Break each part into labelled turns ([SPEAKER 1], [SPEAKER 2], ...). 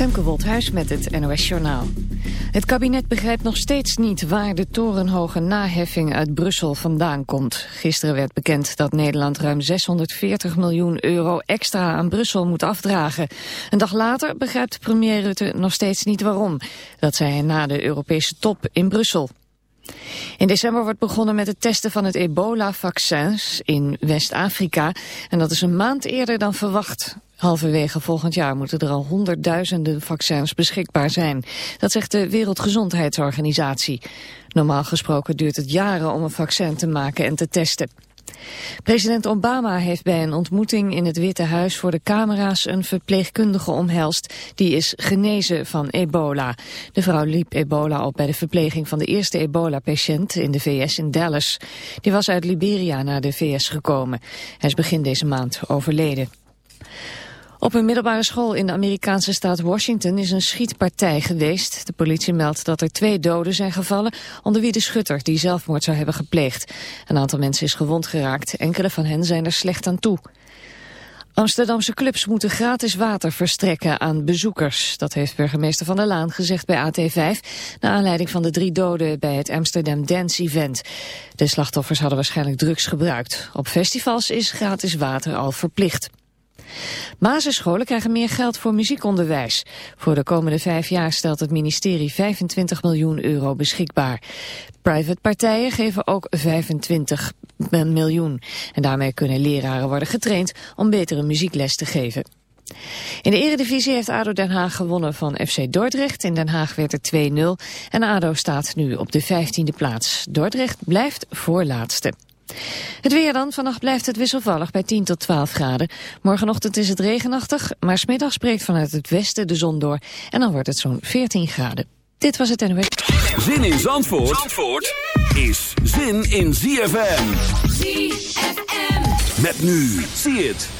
[SPEAKER 1] Femke met het NOS Journaal. Het kabinet begrijpt nog steeds niet waar de torenhoge naheffing uit Brussel vandaan komt. Gisteren werd bekend dat Nederland ruim 640 miljoen euro extra aan Brussel moet afdragen. Een dag later begrijpt premier Rutte nog steeds niet waarom. Dat zei hij na de Europese top in Brussel. In december wordt begonnen met het testen van het ebola-vaccins in West-Afrika. En dat is een maand eerder dan verwacht. Halverwege volgend jaar moeten er al honderdduizenden vaccins beschikbaar zijn. Dat zegt de Wereldgezondheidsorganisatie. Normaal gesproken duurt het jaren om een vaccin te maken en te testen. President Obama heeft bij een ontmoeting in het Witte Huis voor de camera's een verpleegkundige omhelst die is genezen van ebola. De vrouw liep ebola op bij de verpleging van de eerste ebola-patiënt in de VS in Dallas. Die was uit Liberia naar de VS gekomen. Hij is begin deze maand overleden. Op een middelbare school in de Amerikaanse staat Washington is een schietpartij geweest. De politie meldt dat er twee doden zijn gevallen, onder wie de schutter die zelfmoord zou hebben gepleegd. Een aantal mensen is gewond geraakt, enkele van hen zijn er slecht aan toe. Amsterdamse clubs moeten gratis water verstrekken aan bezoekers. Dat heeft burgemeester Van der Laan gezegd bij AT5... naar aanleiding van de drie doden bij het Amsterdam Dance Event. De slachtoffers hadden waarschijnlijk drugs gebruikt. Op festivals is gratis water al verplicht. Basisscholen krijgen meer geld voor muziekonderwijs. Voor de komende vijf jaar stelt het ministerie 25 miljoen euro beschikbaar. Private partijen geven ook 25 miljoen. En daarmee kunnen leraren worden getraind om betere muziekles te geven. In de eredivisie heeft ADO Den Haag gewonnen van FC Dordrecht. In Den Haag werd het 2-0 en ADO staat nu op de 15e plaats. Dordrecht blijft voorlaatste. Het weer dan. Vannacht blijft het wisselvallig bij 10 tot 12 graden. Morgenochtend is het regenachtig, maar smiddag spreekt vanuit het westen de zon door. En dan wordt het zo'n 14 graden. Dit was het NOS.
[SPEAKER 2] Zin in Zandvoort, Zandvoort is zin in ZFM. ZFM. Met nu. Zie het.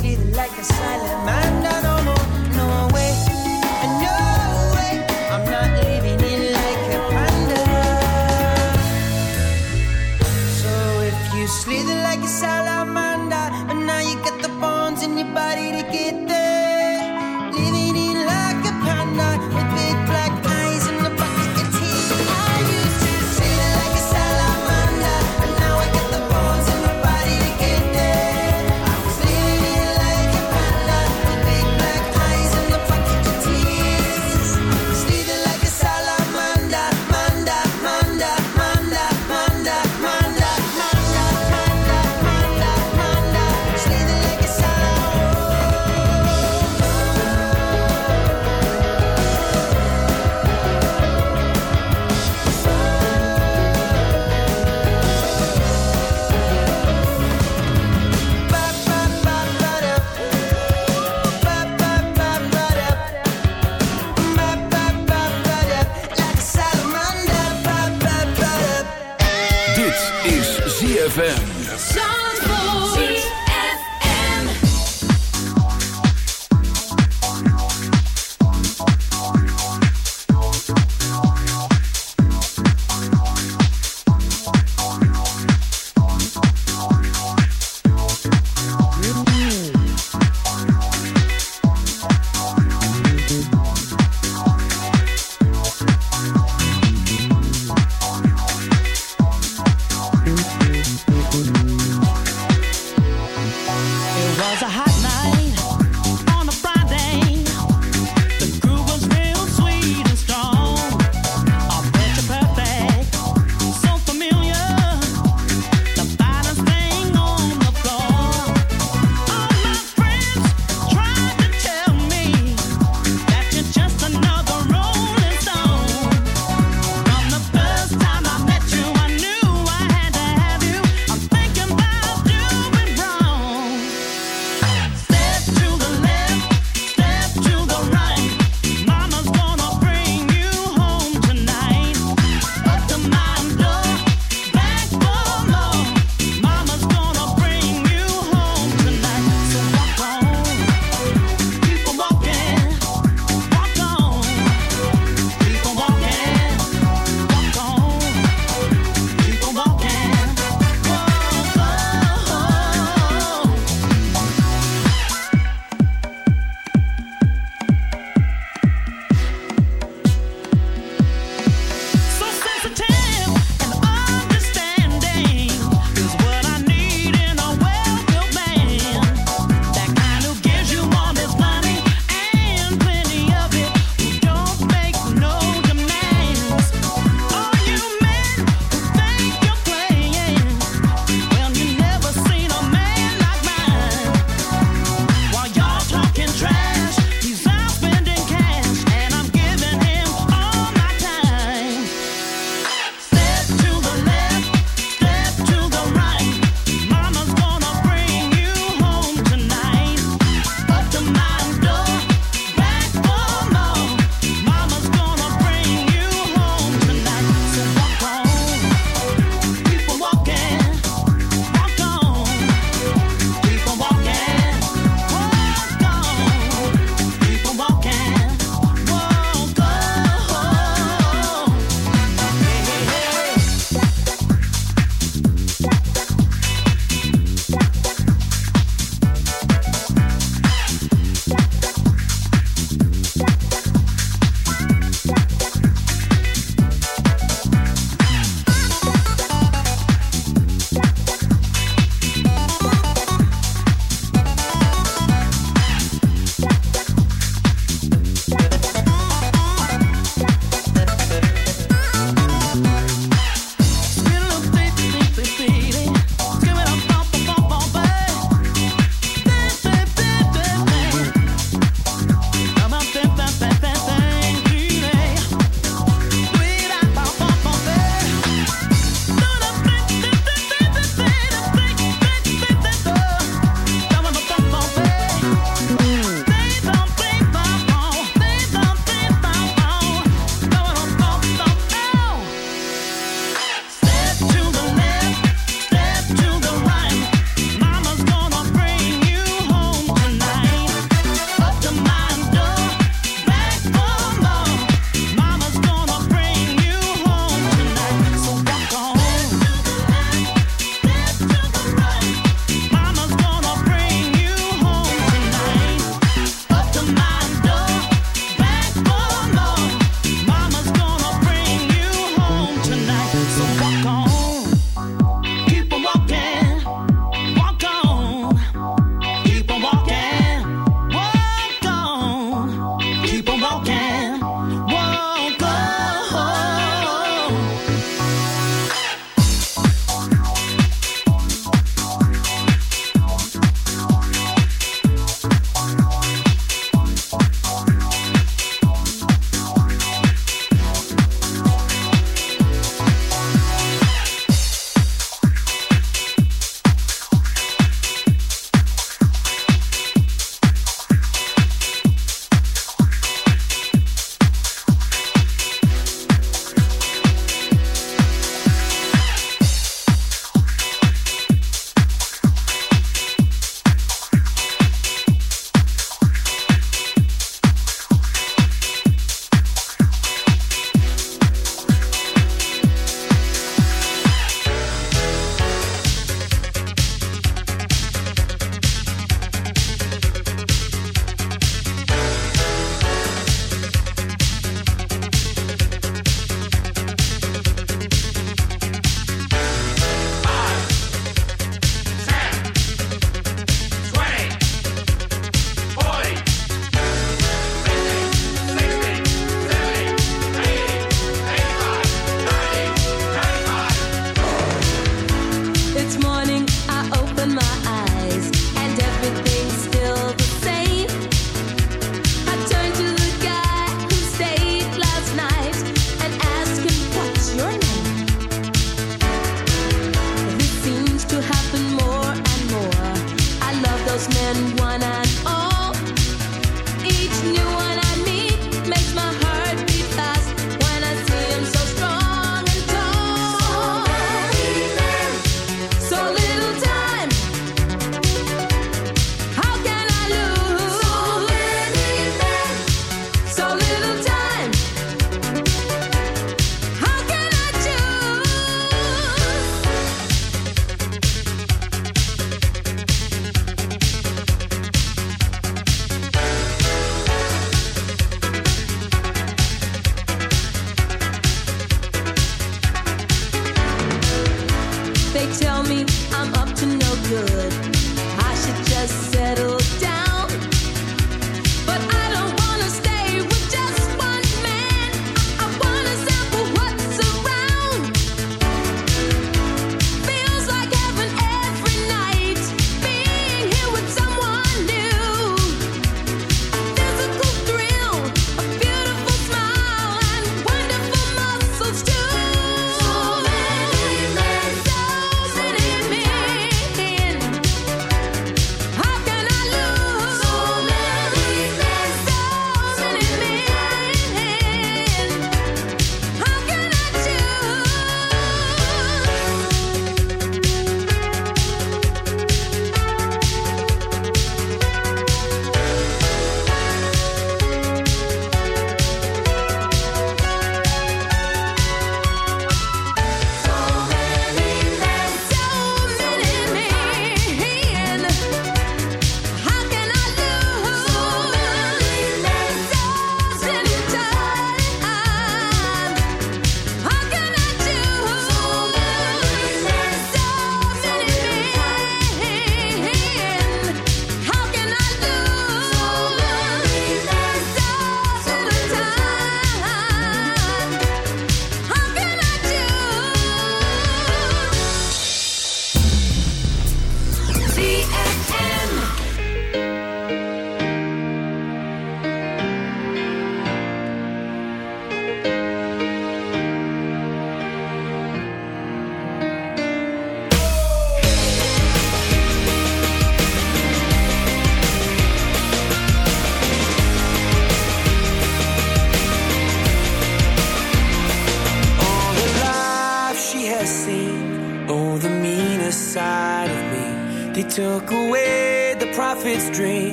[SPEAKER 3] feeling like a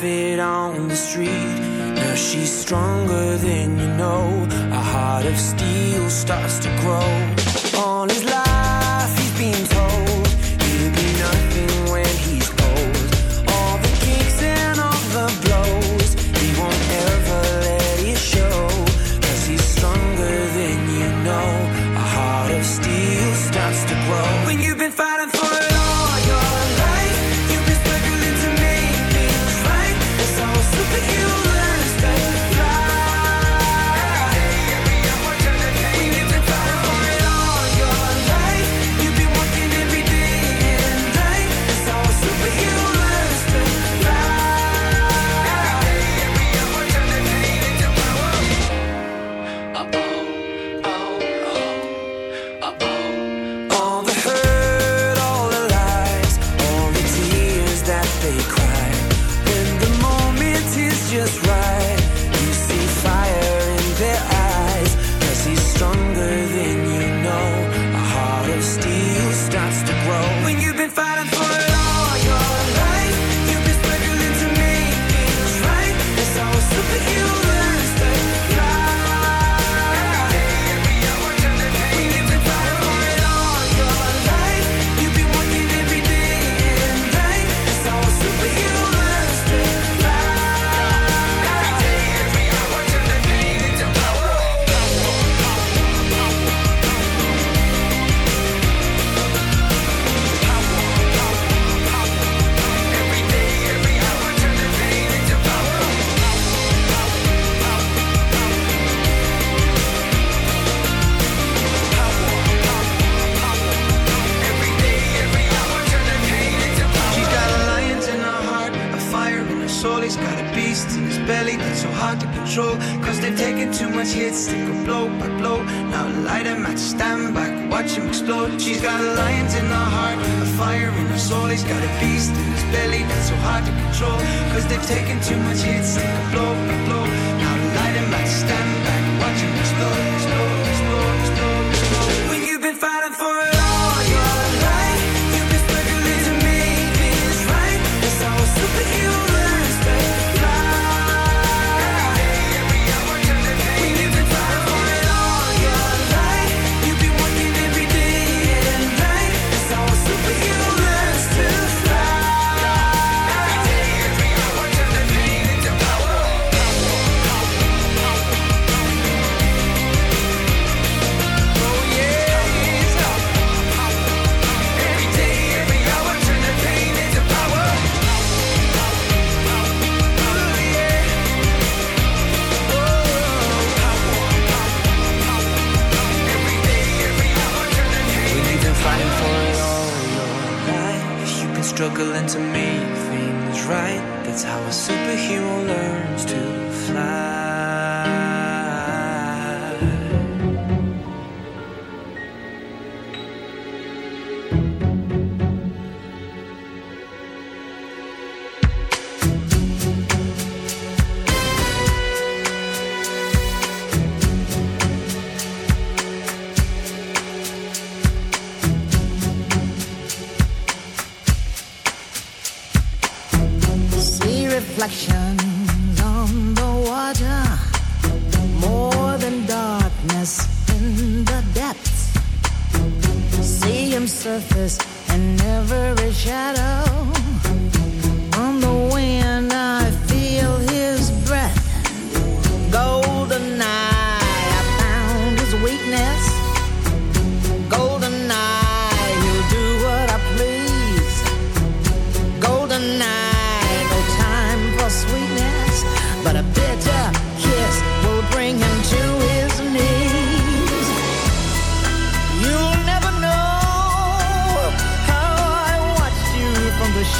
[SPEAKER 4] fit on.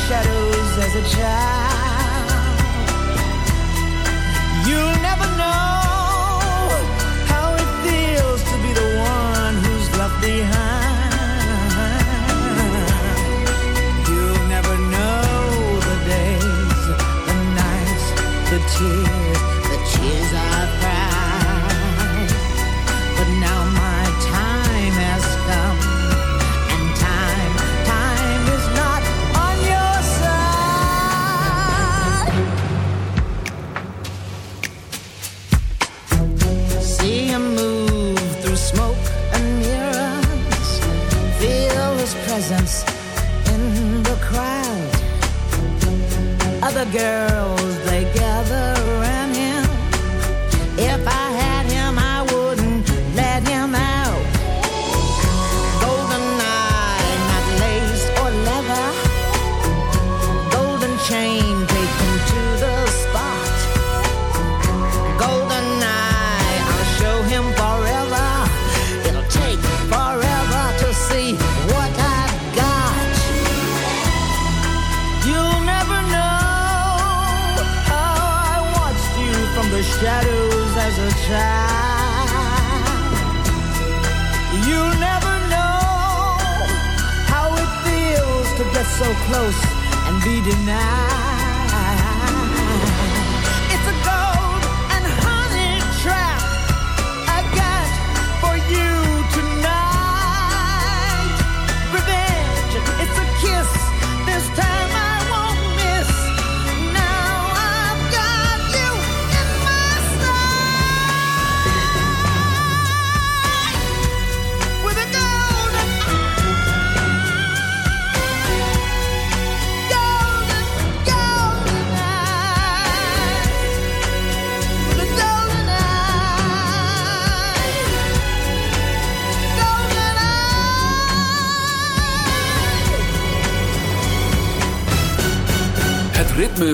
[SPEAKER 5] Shadows as a child. girl.
[SPEAKER 6] deny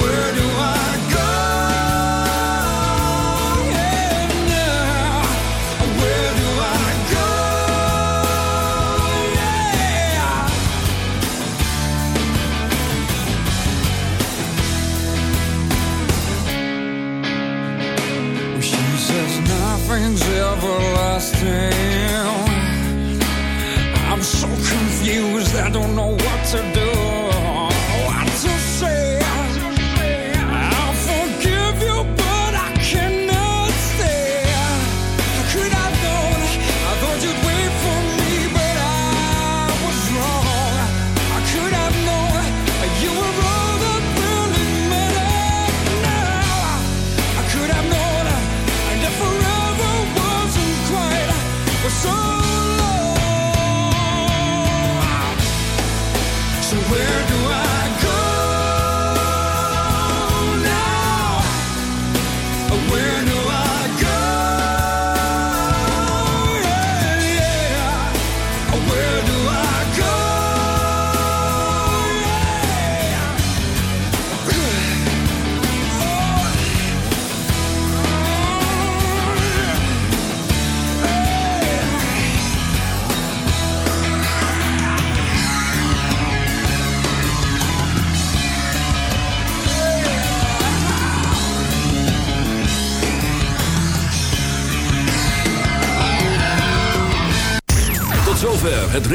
[SPEAKER 7] word